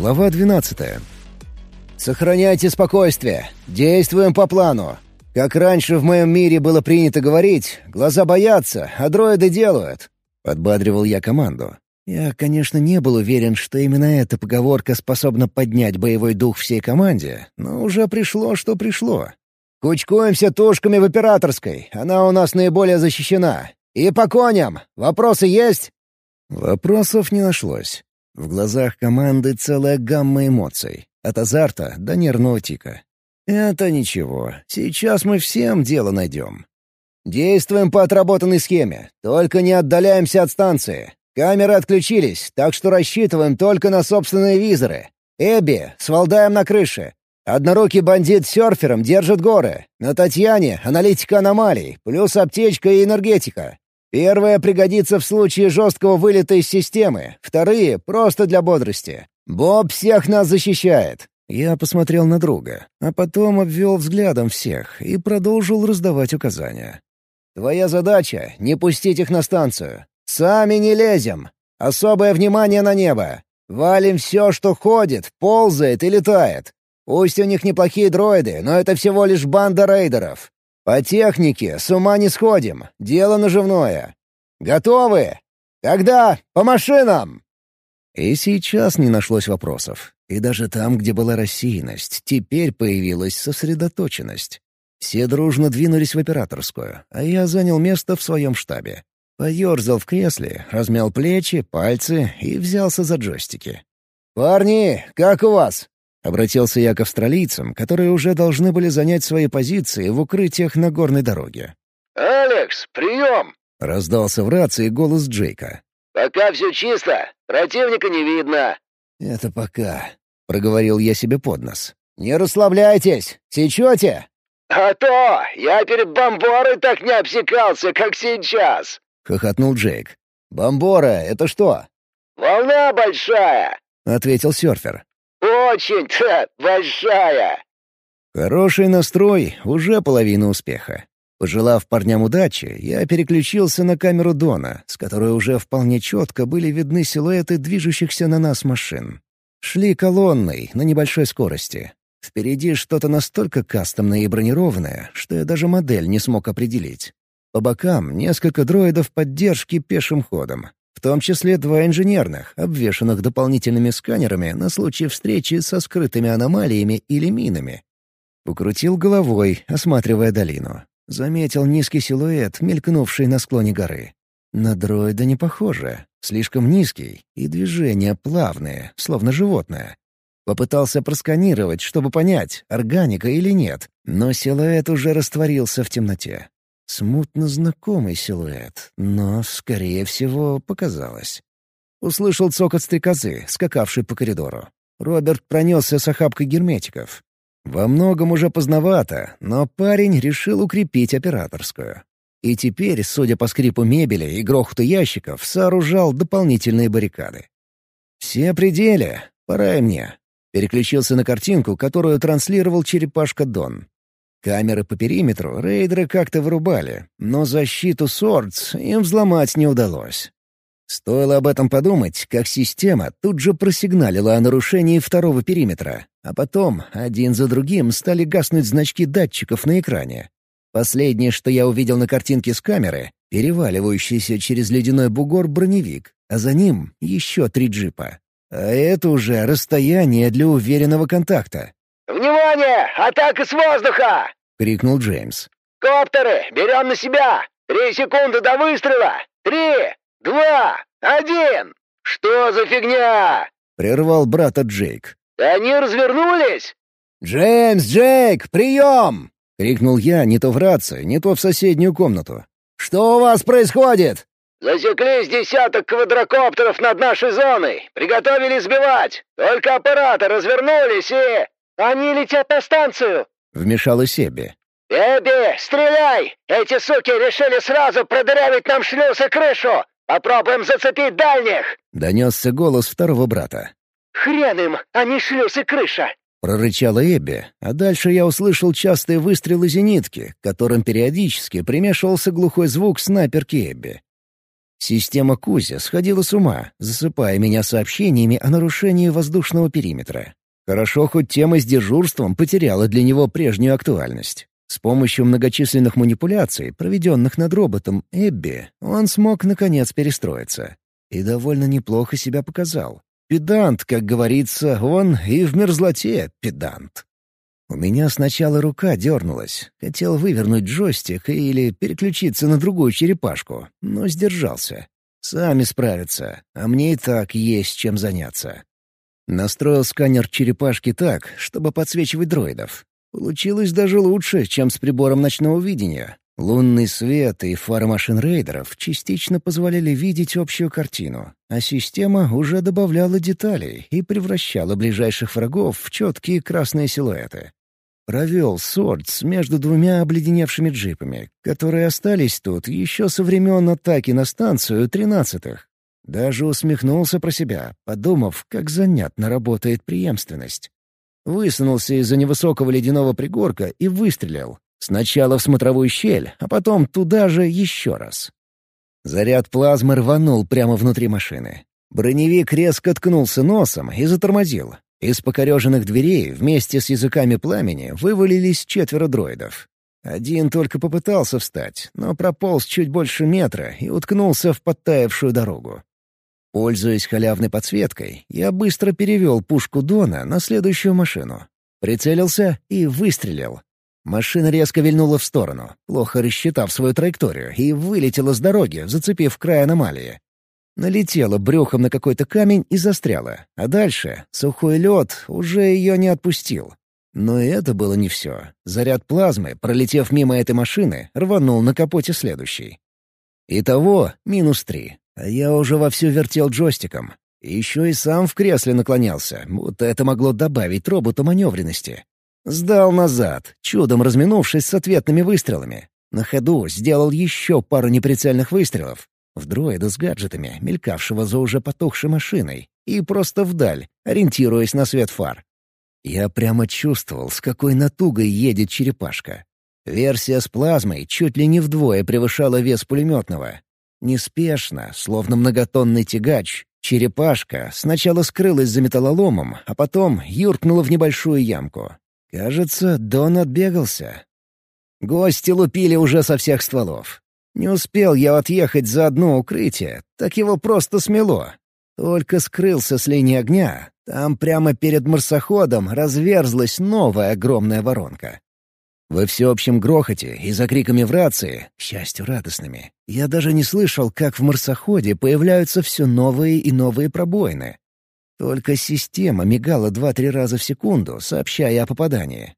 Глава 12. «Сохраняйте спокойствие. Действуем по плану. Как раньше в моем мире было принято говорить, глаза боятся, а дроиды делают», — подбадривал я команду. Я, конечно, не был уверен, что именно эта поговорка способна поднять боевой дух всей команде, но уже пришло, что пришло. «Кучкуемся тушками в операторской, она у нас наиболее защищена. И по коням! Вопросы есть?» Вопросов не нашлось. В глазах команды целая гамма эмоций. От азарта до нервного тика. Это ничего. Сейчас мы всем дело найдем. Действуем по отработанной схеме. Только не отдаляемся от станции. Камеры отключились, так что рассчитываем только на собственные визоры. Эбби с Валдаем на крыше. Однорукий бандит серфером держит горы. На Татьяне — аналитика аномалий, плюс аптечка и энергетика. Первое пригодится в случае жесткого вылета из системы, вторые — просто для бодрости. Боб всех нас защищает. Я посмотрел на друга, а потом обвел взглядом всех и продолжил раздавать указания. «Твоя задача — не пустить их на станцию. Сами не лезем. Особое внимание на небо. Валим все, что ходит, ползает и летает. Пусть у них неплохие дроиды, но это всего лишь банда рейдеров. По технике с ума не сходим. Дело наживное. Готовы? Тогда по машинам!» И сейчас не нашлось вопросов. И даже там, где была рассеянность, теперь появилась сосредоточенность. Все дружно двинулись в операторскую, а я занял место в своем штабе. Поерзал в кресле, размял плечи, пальцы и взялся за джойстики. «Парни, как у вас?» Обратился я к австралийцам, которые уже должны были занять свои позиции в укрытиях на горной дороге. «Алекс, прием!» — раздался в рации голос Джейка. «Пока все чисто, противника не видно». «Это пока», — проговорил я себе под нос. «Не расслабляйтесь! Сечете?» «А то! Я перед бомборой так не обсекался, как сейчас!» — хохотнул Джейк. «Бомбора — это что?» «Волна большая!» — ответил серфер. Очень-то большая!» Хороший настрой — уже половина успеха. Пожелав парням удачи, я переключился на камеру Дона, с которой уже вполне четко были видны силуэты движущихся на нас машин. Шли колонной на небольшой скорости. Впереди что-то настолько кастомное и бронированное, что я даже модель не смог определить. По бокам несколько дроидов поддержки пешим ходом в том числе два инженерных, обвешанных дополнительными сканерами на случай встречи со скрытыми аномалиями или минами. Укрутил головой, осматривая долину. Заметил низкий силуэт, мелькнувший на склоне горы. На дроида не похоже. Слишком низкий, и движения плавные, словно животное. Попытался просканировать, чтобы понять, органика или нет, но силуэт уже растворился в темноте. Смутно знакомый силуэт, но, скорее всего, показалось. Услышал цокот стрекозы, скакавший по коридору. Роберт пронесся с охапкой герметиков. Во многом уже поздновато, но парень решил укрепить операторскую. И теперь, судя по скрипу мебели и грохоту ящиков, сооружал дополнительные баррикады. «Все пределы. Пора и мне». Переключился на картинку, которую транслировал черепашка Дон. Камеры по периметру рейдеры как-то вырубали, но защиту Сордс им взломать не удалось. Стоило об этом подумать, как система тут же просигналила о нарушении второго периметра, а потом один за другим стали гаснуть значки датчиков на экране. Последнее, что я увидел на картинке с камеры — переваливающийся через ледяной бугор броневик, а за ним еще три джипа. А это уже расстояние для уверенного контакта. «Внимание! Атака с воздуха!» — крикнул Джеймс. «Коптеры! Берем на себя! Три секунды до выстрела! Три, два, один! Что за фигня?» — прервал брата Джейк. «Они развернулись?» «Джеймс, Джейк, прием!» — крикнул я не то в рацию, не то в соседнюю комнату. «Что у вас происходит?» «Засеклись десяток квадрокоптеров над нашей зоной. Приготовили сбивать. Только аппараты развернулись и...» «Они летят на станцию!» — вмешалась Эбби. «Эбби, стреляй! Эти суки решили сразу продырявить нам шлюз и крышу! Попробуем зацепить дальних!» — донесся голос второго брата. «Хрен им, а не шлюз и крыша!» — прорычала Эбби, а дальше я услышал частые выстрелы зенитки, к которым периодически примешивался глухой звук снайперки Эбби. Система Кузя сходила с ума, засыпая меня сообщениями о нарушении воздушного периметра. Хорошо, хоть тема с дежурством потеряла для него прежнюю актуальность. С помощью многочисленных манипуляций, проведенных над роботом Эбби, он смог наконец перестроиться. И довольно неплохо себя показал. Педант, как говорится, он и в мерзлоте педант. У меня сначала рука дернулась. Хотел вывернуть джойстик или переключиться на другую черепашку, но сдержался. Сами справятся, а мне и так есть чем заняться. Настроил сканер черепашки так, чтобы подсвечивать дроидов. Получилось даже лучше, чем с прибором ночного видения. Лунный свет и фары машин рейдеров частично позволяли видеть общую картину, а система уже добавляла деталей и превращала ближайших врагов в четкие красные силуэты. Провел Сордс между двумя обледеневшими джипами, которые остались тут еще со времен атаки на станцию тринадцатых. Даже усмехнулся про себя, подумав, как занятно работает преемственность. Высунулся из-за невысокого ледяного пригорка и выстрелил. Сначала в смотровую щель, а потом туда же еще раз. Заряд плазмы рванул прямо внутри машины. Броневик резко ткнулся носом и затормозил. Из покореженных дверей вместе с языками пламени вывалились четверо дроидов. Один только попытался встать, но прополз чуть больше метра и уткнулся в подтаявшую дорогу. Пользуясь халявной подсветкой, я быстро перевел пушку Дона на следующую машину. Прицелился и выстрелил. Машина резко вильнула в сторону, плохо рассчитав свою траекторию, и вылетела с дороги, зацепив край аномалии. Налетела брюхом на какой-то камень и застряла, а дальше сухой лед уже ее не отпустил. Но это было не все. Заряд плазмы, пролетев мимо этой машины, рванул на капоте следующий. Итого минус три. А я уже вовсю вертел джойстиком. Еще и сам в кресле наклонялся, будто это могло добавить роботу маневренности. Сдал назад, чудом разминувшись с ответными выстрелами. На ходу сделал еще пару неприцельных выстрелов. В дроида с гаджетами, мелькавшего за уже потухшей машиной, и просто вдаль, ориентируясь на свет фар. Я прямо чувствовал, с какой натугой едет черепашка. Версия с плазмой чуть ли не вдвое превышала вес пулеметного, Неспешно, словно многотонный тягач, черепашка сначала скрылась за металлоломом, а потом юркнула в небольшую ямку. Кажется, Дон отбегался. Гости лупили уже со всех стволов. Не успел я отъехать за одно укрытие, так его просто смело. Только скрылся с линии огня, там прямо перед марсоходом разверзлась новая огромная воронка. Во всеобщем грохоте и за криками в рации, счастью радостными, я даже не слышал, как в марсоходе появляются все новые и новые пробоины. Только система мигала два-три раза в секунду, сообщая о попадании.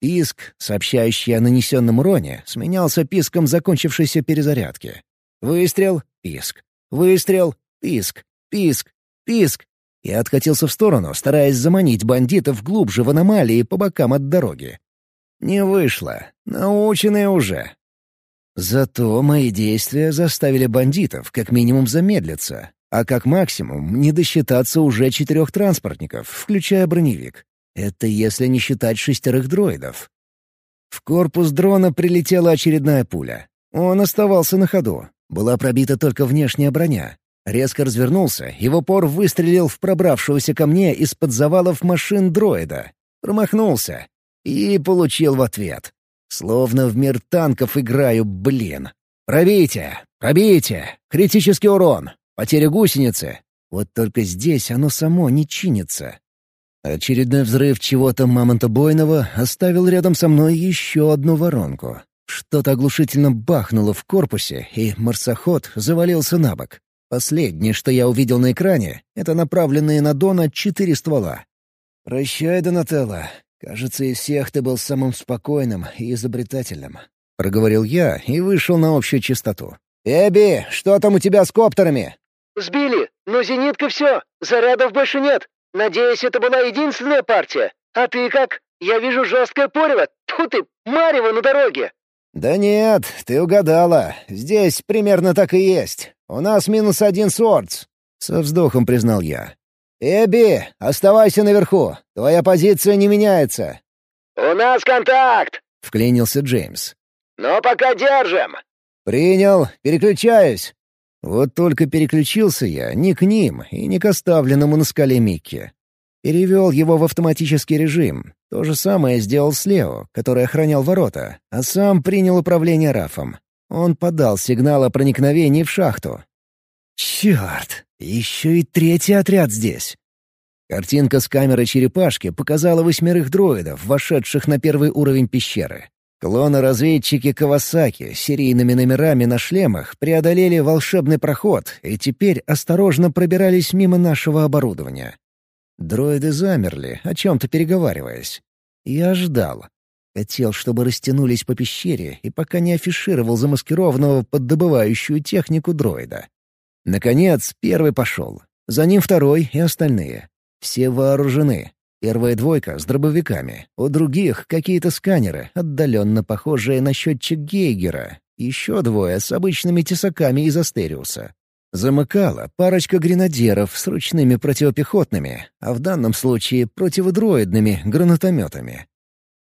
Писк, сообщающий о нанесенном уроне, сменялся писком закончившейся перезарядки. Выстрел — писк. Выстрел — писк. Писк. Писк. Я откатился в сторону, стараясь заманить бандитов глубже в аномалии по бокам от дороги. Не вышло. Наученные уже. Зато мои действия заставили бандитов как минимум замедлиться, а как максимум не досчитаться уже четырех транспортников, включая броневик. Это если не считать шестерых дроидов. В корпус дрона прилетела очередная пуля. Он оставался на ходу. Была пробита только внешняя броня. Резко развернулся и в упор выстрелил в пробравшегося ко мне из-под завалов машин дроида. Промахнулся. И получил в ответ. Словно в мир танков играю, блин. «Пробейте! Пробейте! Критический урон! Потеря гусеницы!» Вот только здесь оно само не чинится. Очередной взрыв чего-то мамонтобойного оставил рядом со мной еще одну воронку. Что-то оглушительно бахнуло в корпусе, и марсоход завалился на бок. Последнее, что я увидел на экране, — это направленные на Дона четыре ствола. «Прощай, Донателло. «Кажется, из всех ты был самым спокойным и изобретательным», — проговорил я и вышел на общую чистоту. «Эбби, что там у тебя с коптерами?» «Сбили, но зенитка все, зарядов больше нет. Надеюсь, это была единственная партия. А ты как? Я вижу жесткое порево. Тьфу ты, марево на дороге!» «Да нет, ты угадала. Здесь примерно так и есть. У нас минус один сордс», — со вздохом признал я. «Эбби, оставайся наверху. Твоя позиция не меняется». «У нас контакт!» — вклинился Джеймс. «Но пока держим». «Принял. Переключаюсь». Вот только переключился я не к ним и не к оставленному на скале Микки. Перевел его в автоматический режим. То же самое сделал с Лео, который охранял ворота, а сам принял управление Рафом. Он подал сигнал о проникновении в шахту. «Черт! Еще и третий отряд здесь!» Картинка с камеры черепашки показала восьмерых дроидов, вошедших на первый уровень пещеры. Клоны-разведчики Кавасаки с серийными номерами на шлемах преодолели волшебный проход и теперь осторожно пробирались мимо нашего оборудования. Дроиды замерли, о чем-то переговариваясь. Я ждал. Хотел, чтобы растянулись по пещере и пока не афишировал замаскированного под добывающую технику дроида. Наконец, первый пошел. За ним второй и остальные. Все вооружены. Первая двойка с дробовиками, у других какие-то сканеры, отдаленно похожие на счетчик Гейгера, еще двое с обычными тесаками из Астериуса. Замыкала парочка гренадеров с ручными противопехотными, а в данном случае противодроидными гранатометами.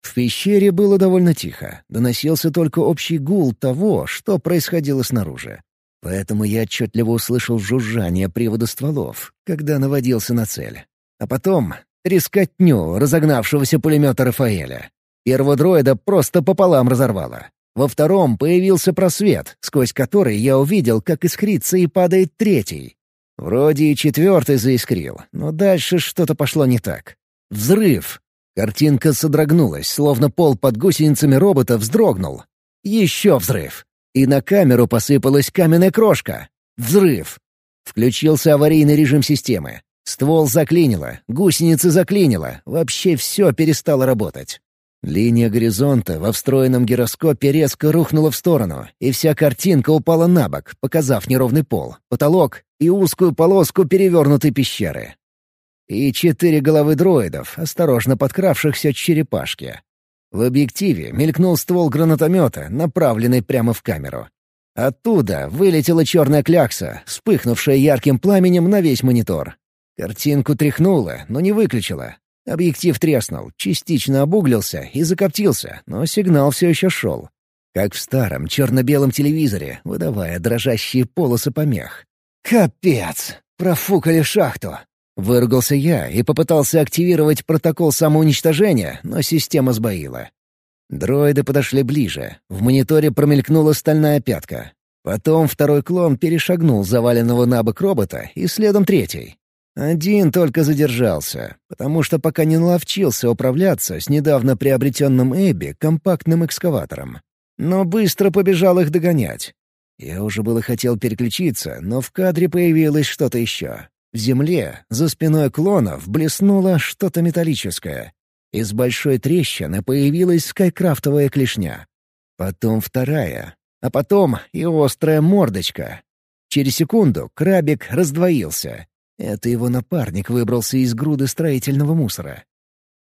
В пещере было довольно тихо, доносился только общий гул того, что происходило снаружи. Поэтому я отчетливо услышал жужжание привода стволов, когда наводился на цель. А потом Трескотню разогнавшегося пулемета Рафаэля. Первого дроида просто пополам разорвало. Во втором появился просвет, сквозь который я увидел, как искрится и падает третий. Вроде и четвертый заискрил, но дальше что-то пошло не так. Взрыв! Картинка содрогнулась, словно пол под гусеницами робота вздрогнул. Еще взрыв! И на камеру посыпалась каменная крошка. Взрыв! Включился аварийный режим системы. Ствол заклинило, гусеницы заклинило, вообще все перестало работать. Линия горизонта во встроенном гироскопе резко рухнула в сторону, и вся картинка упала на бок, показав неровный пол, потолок и узкую полоску перевернутой пещеры. И четыре головы дроидов, осторожно подкравшихся к черепашке. В объективе мелькнул ствол гранатомета, направленный прямо в камеру. Оттуда вылетела черная клякса, вспыхнувшая ярким пламенем на весь монитор. Картинку тряхнуло, но не выключило. Объектив треснул, частично обуглился и закоптился, но сигнал все еще шел. Как в старом черно-белом телевизоре, выдавая дрожащие полосы помех. «Капец! Профукали шахту!» Выругался я и попытался активировать протокол самоуничтожения, но система сбоила. Дроиды подошли ближе. В мониторе промелькнула стальная пятка. Потом второй клон перешагнул заваленного на бок робота и следом третий. Один только задержался, потому что пока не наловчился управляться с недавно приобретенным Эбби компактным экскаватором. Но быстро побежал их догонять. Я уже было хотел переключиться, но в кадре появилось что-то еще. В земле, за спиной клонов, блеснуло что-то металлическое. Из большой трещины появилась скайкрафтовая клешня. Потом вторая. А потом и острая мордочка. Через секунду крабик раздвоился, это его напарник выбрался из груды строительного мусора.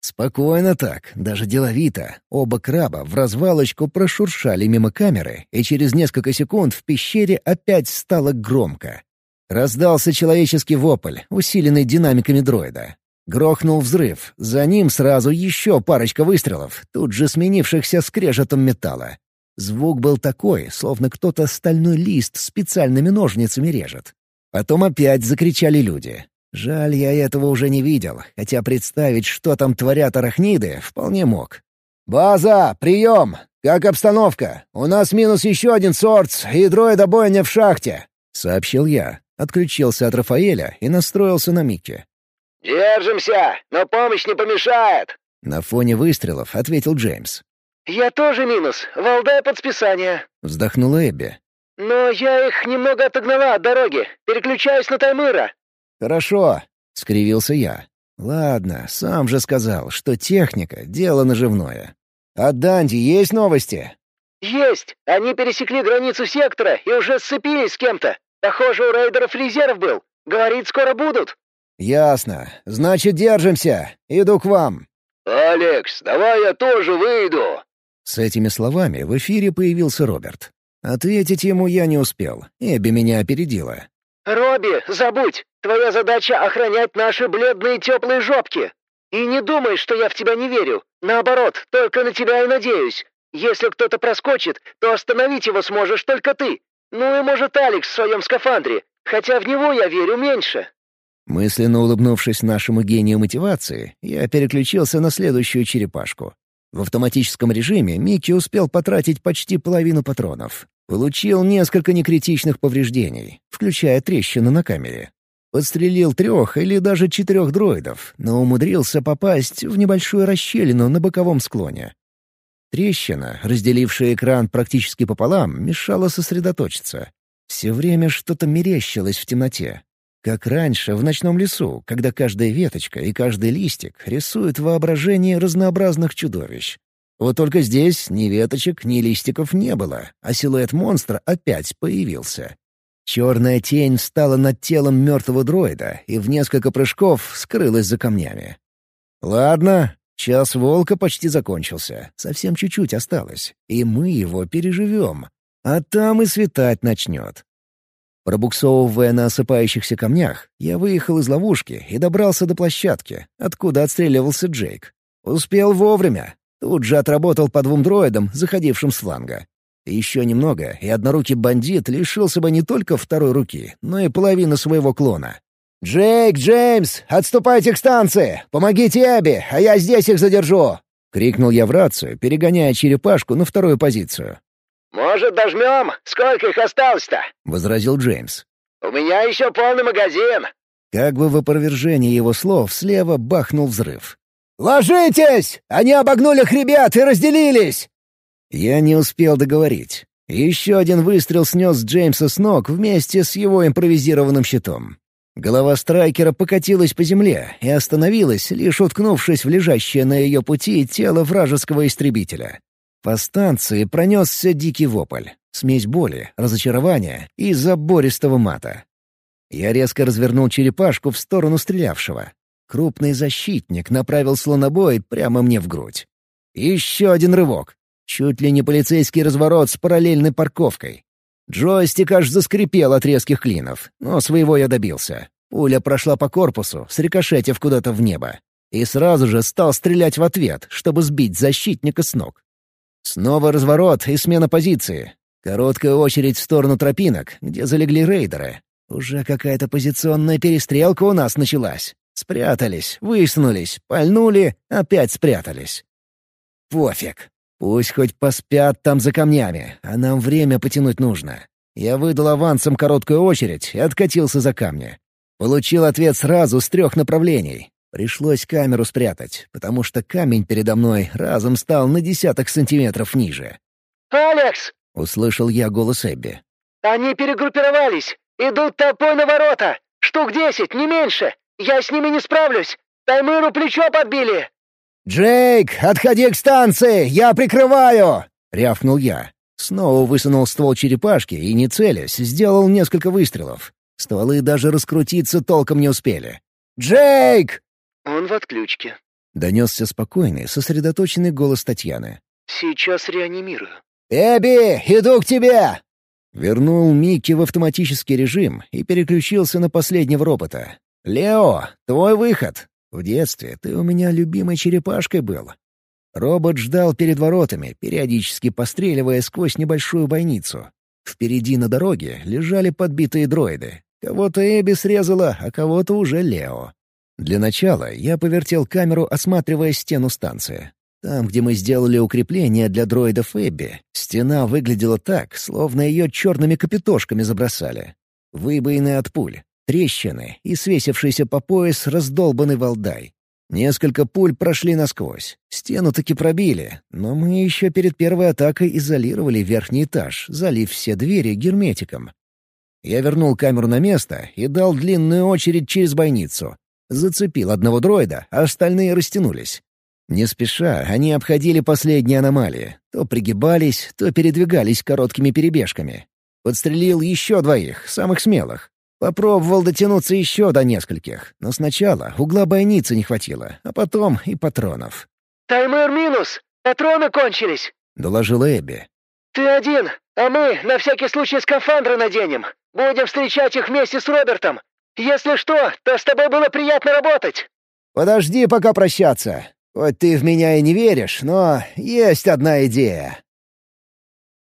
Спокойно так, даже деловито. Оба краба в развалочку прошуршали мимо камеры, и через несколько секунд в пещере опять стало громко. Раздался человеческий вопль, усиленный динамиками дроида. Грохнул взрыв, за ним сразу еще парочка выстрелов, тут же сменившихся скрежетом металла. Звук был такой, словно кто-то стальной лист специальными ножницами режет. Потом опять закричали люди. Жаль, я этого уже не видел, хотя представить, что там творят арахниды, вполне мог. «База, прием! Как обстановка? У нас минус еще один сорт и дроида бойня в шахте!» — сообщил я. Отключился от Рафаэля и настроился на Микки. «Держимся, но помощь не помешает!» На фоне выстрелов ответил Джеймс. «Я тоже минус. Валдай под списание!» — вздохнула Эбби. «Но я их немного отогнала от дороги. Переключаюсь на Таймыра». «Хорошо», — скривился я. «Ладно, сам же сказал, что техника — дело наживное. От Данди есть новости?» «Есть. Они пересекли границу сектора и уже сцепились с кем-то. Похоже, у рейдеров резерв был. Говорит, скоро будут». «Ясно. Значит, держимся. Иду к вам». «Алекс, давай я тоже выйду». С этими словами в эфире появился Роберт. Ответить ему я не успел. Эбби меня опередила. «Робби, забудь! Твоя задача — охранять наши бледные теплые жопки. И не думай, что я в тебя не верю. Наоборот, только на тебя и надеюсь. Если кто-то проскочит, то остановить его сможешь только ты. Ну и может Алекс в своем скафандре, хотя в него я верю меньше». Мысленно улыбнувшись нашему гению мотивации, я переключился на следующую черепашку. В автоматическом режиме Микки успел потратить почти половину патронов. Получил несколько некритичных повреждений, включая трещины на камере. Подстрелил трех или даже четырех дроидов, но умудрился попасть в небольшую расщелину на боковом склоне. Трещина, разделившая экран практически пополам, мешала сосредоточиться. Все время что-то мерещилось в темноте. Как раньше, в ночном лесу, когда каждая веточка и каждый листик рисуют воображение разнообразных чудовищ. Вот только здесь ни веточек, ни листиков не было, а силуэт монстра опять появился. Черная тень встала над телом мертвого дроида и в несколько прыжков скрылась за камнями. «Ладно, час волка почти закончился, совсем чуть-чуть осталось, и мы его переживем, а там и светать начнет». Пробуксовывая на осыпающихся камнях, я выехал из ловушки и добрался до площадки, откуда отстреливался Джейк. Успел вовремя. Тут же отработал по двум дроидам, заходившим с фланга. Еще немного, и однорукий бандит лишился бы не только второй руки, но и половины своего клона. «Джейк, Джеймс, отступайте к станции! Помогите Эбби, а я здесь их задержу!» — крикнул я в рацию, перегоняя черепашку на вторую позицию. «Может, дожмем? Сколько их осталось-то?» — возразил Джеймс. «У меня еще полный магазин!» Как бы в опровержении его слов слева бахнул взрыв. «Ложитесь! Они обогнули хребет и разделились!» Я не успел договорить. Еще один выстрел снес Джеймса с ног вместе с его импровизированным щитом. Голова страйкера покатилась по земле и остановилась, лишь уткнувшись в лежащее на ее пути тело вражеского истребителя. По станции пронесся дикий вопль, смесь боли, разочарования и забористого мата. Я резко развернул черепашку в сторону стрелявшего. Крупный защитник направил слонобой прямо мне в грудь. Еще один рывок. Чуть ли не полицейский разворот с параллельной парковкой. Джойстик аж заскрипел от резких клинов, но своего я добился. Пуля прошла по корпусу, срикошетив куда-то в небо. И сразу же стал стрелять в ответ, чтобы сбить защитника с ног. Снова разворот и смена позиции. Короткая очередь в сторону тропинок, где залегли рейдеры. Уже какая-то позиционная перестрелка у нас началась. Спрятались, высунулись, пальнули, опять спрятались. Пофиг. Пусть хоть поспят там за камнями, а нам время потянуть нужно. Я выдал авансом короткую очередь и откатился за камни. Получил ответ сразу с трех направлений. Пришлось камеру спрятать, потому что камень передо мной разом стал на десяток сантиметров ниже. «Алекс!» — услышал я голос Эбби. «Они перегруппировались! Идут толпой на ворота! Штук десять, не меньше! Я с ними не справлюсь! Таймыру плечо подбили!» «Джейк, отходи к станции! Я прикрываю!» — рявкнул я. Снова высунул ствол черепашки и, не целясь, сделал несколько выстрелов. Стволы даже раскрутиться толком не успели. «Джейк!» «Он в отключке», — донесся спокойный, сосредоточенный голос Татьяны. «Сейчас реанимирую». «Эбби, иду к тебе!» Вернул Микки в автоматический режим и переключился на последнего робота. «Лео, твой выход. В детстве ты у меня любимой черепашкой был». Робот ждал перед воротами, периодически постреливая сквозь небольшую бойницу. Впереди на дороге лежали подбитые дроиды. Кого-то Эбби срезала, а кого-то уже Лео. Для начала я повертел камеру, осматривая стену станции. Там, где мы сделали укрепление для дроидов Эбби, стена выглядела так, словно ее черными капитошками забросали. Выбоины от пуль, трещины и свесившийся по пояс раздолбанный валдай. Несколько пуль прошли насквозь. Стену таки пробили, но мы еще перед первой атакой изолировали верхний этаж, залив все двери герметиком. Я вернул камеру на место и дал длинную очередь через бойницу, Зацепил одного дроида, а остальные растянулись. Не спеша, они обходили последние аномалии. То пригибались, то передвигались короткими перебежками. Подстрелил еще двоих, самых смелых. Попробовал дотянуться еще до нескольких, но сначала угла бойницы не хватило, а потом и патронов. «Таймер минус! Патроны кончились!» — доложила Эбби. «Ты один, а мы на всякий случай скафандры наденем. Будем встречать их вместе с Робертом. Если что, то с тобой было приятно работать». «Подожди пока прощаться. Хоть ты в меня и не веришь, но есть одна идея».